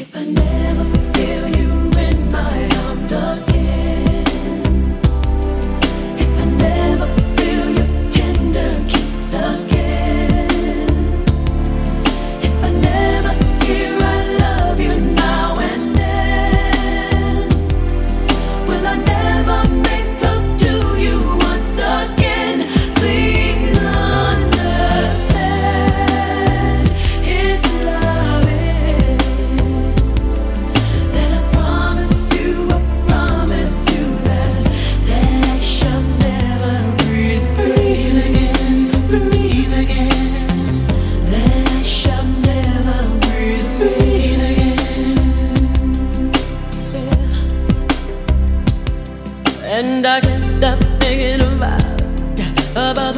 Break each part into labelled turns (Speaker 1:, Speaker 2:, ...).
Speaker 1: If I never and I can't stop thinking about about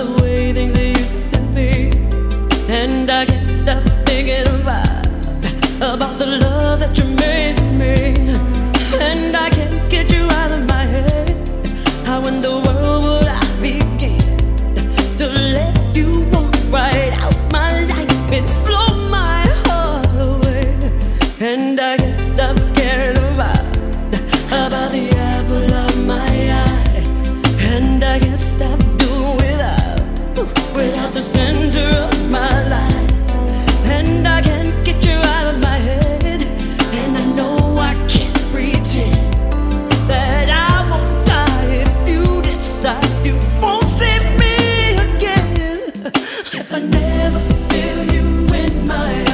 Speaker 1: my